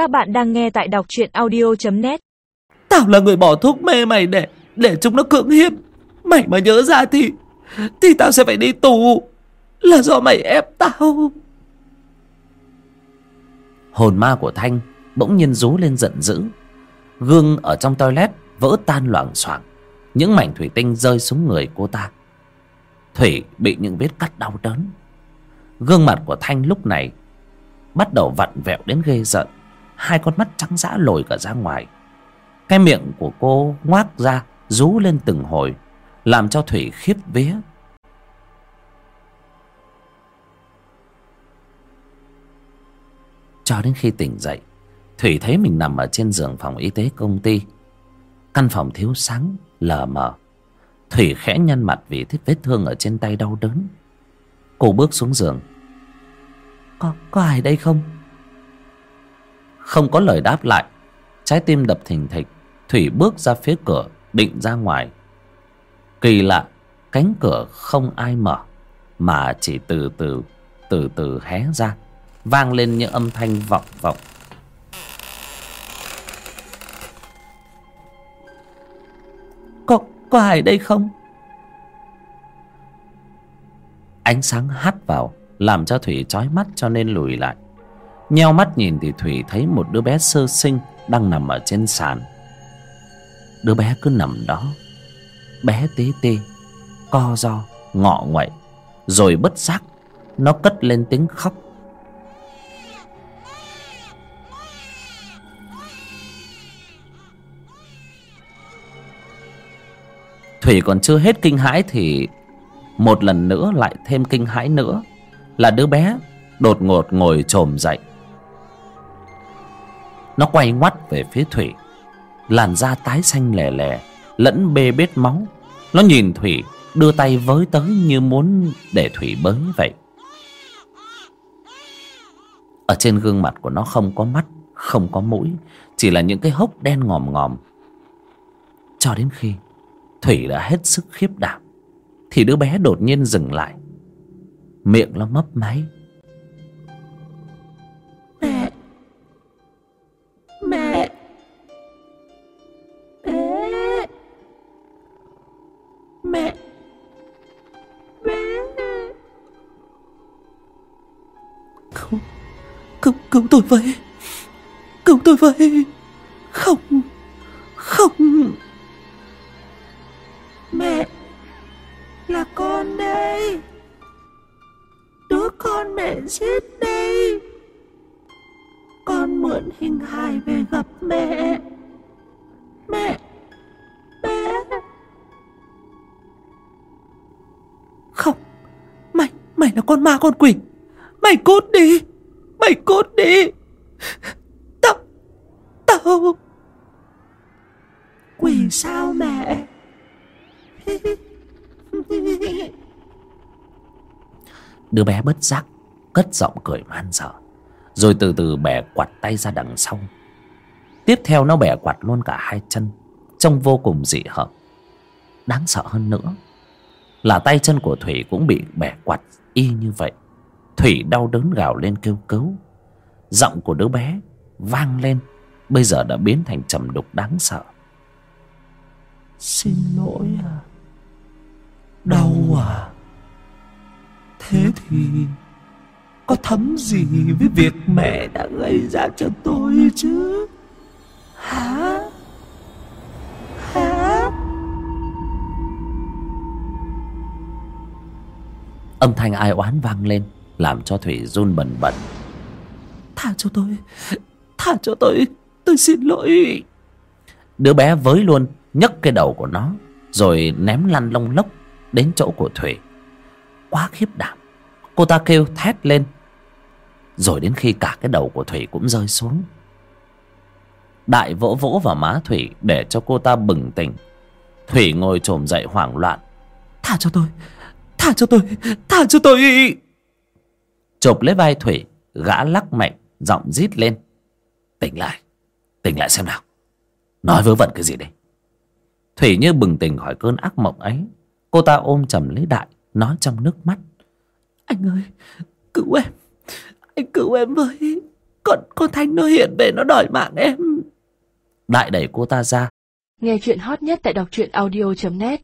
Các bạn đang nghe tại đọc truyện audio.net Tao là người bỏ thuốc mê mày để Để chúng nó cưỡng hiếp. Mày mà nhớ ra thì Thì tao sẽ phải đi tù. Là do mày ép tao. Hồn ma của Thanh Bỗng nhiên rú lên giận dữ. Gương ở trong toilet Vỡ tan loảng xoảng. Những mảnh thủy tinh rơi xuống người cô ta. Thủy bị những vết cắt đau đớn. Gương mặt của Thanh lúc này Bắt đầu vặn vẹo đến ghê giận Hai con mắt trắng dã lồi cả ra ngoài. Cái miệng của cô ngoác ra Rú lên từng hồi Làm cho Thủy khiếp vía. Cho đến khi tỉnh dậy Thủy thấy mình nằm ở trên giường phòng y tế công ty. Căn phòng thiếu sáng Lờ mờ. Thủy khẽ nhăn mặt vì thích vết thương ở trên tay đau đớn. Cô bước xuống giường. Có, có ai đây không? Không có lời đáp lại. Trái tim đập thình thịch Thủy bước ra phía cửa Định ra ngoài. Kỳ lạ Cánh cửa không ai mở Mà chỉ từ từ Từ từ hé ra Vang lên những âm thanh vọng vọng. Có, có ai đây không? Ánh sáng hắt vào Làm cho Thủy chói mắt cho nên lùi lại. Nheo mắt nhìn thì Thủy thấy một đứa bé sơ sinh Đang nằm ở trên sàn. Đứa bé cứ nằm đó, Bé tí tê, Co do ngọ nguậy, Rồi bất giác Nó cất lên tiếng khóc. Thủy còn chưa hết kinh hãi thì Một lần nữa lại thêm kinh hãi nữa, Là đứa bé đột ngột ngồi trồm dậy. Nó quay ngoắt về phía Thủy. Làn da tái xanh lè lè Lẫn bê bết máu. Nó nhìn Thủy, đưa tay với tới như muốn để Thủy bới vậy. Ở trên gương mặt của nó không có mắt, Không có mũi, Chỉ là những cái hốc đen ngòm ngòm. Cho đến khi Thủy đã hết sức khiếp đảm, Thì đứa bé đột nhiên dừng lại. Miệng nó mấp máy. Mẹ. Mẹ. Cứu, cứu, cứu tôi với Cứu tôi với Không. Không. Mẹ Là con đây. Đứa con mẹ giết đây. Con mượn hình hài về gặp Mẹ là con ma con quỷ. Mày cút đi. Mày cút đi. Tao Tao. Quỷ sao mẹ? Đứa bé bất giác Cất giọng cười man dở Rồi từ từ bẻ quạt tay ra đằng sau. Tiếp theo nó bẻ quạt luôn cả hai chân Trông vô cùng dị hợm. Đáng sợ hơn nữa Là tay chân của Thủy cũng bị bẻ quạt y như vậy, Thủy đau đớn gào lên kêu cứu. Giọng của đứa bé vang lên, Bây giờ đã biến thành trầm đục đáng sợ. Xin lỗi à Đau à. Thế thì Có thấm gì với việc mẹ đã gây ra cho tôi chứ? Âm thanh ai oán vang lên Làm cho Thủy run bần bật. Tha cho tôi Tha cho tôi Tôi xin lỗi. Đứa bé với luôn nhấc cái đầu của nó Rồi ném lăn lông lốc Đến chỗ của Thủy. Quá khiếp đảm Cô ta kêu thét lên. Rồi đến khi cả cái đầu của Thủy cũng rơi xuống. Đại vỗ vỗ vào má Thủy Để cho cô ta bừng tỉnh. Thủy ngồi trồm dậy hoảng loạn. Tha cho tôi Tha cho tôi Tha cho tôi. Chộp lấy vai Thủy Gã lắc mạnh Giọng rít lên. Tỉnh lại Tỉnh lại xem nào. Nói vớ vẩn cái gì đây? Thủy như bừng tỉnh khỏi cơn ác mộng ấy. Cô ta ôm chầm lấy Đại Nói trong nước mắt. Anh ơi Cứu em. Anh cứu em với. Con con thanh nó hiện về nó đòi mạng em. Đại đẩy cô ta ra. Nghe chuyện hot nhất tại đọc truyện audio.net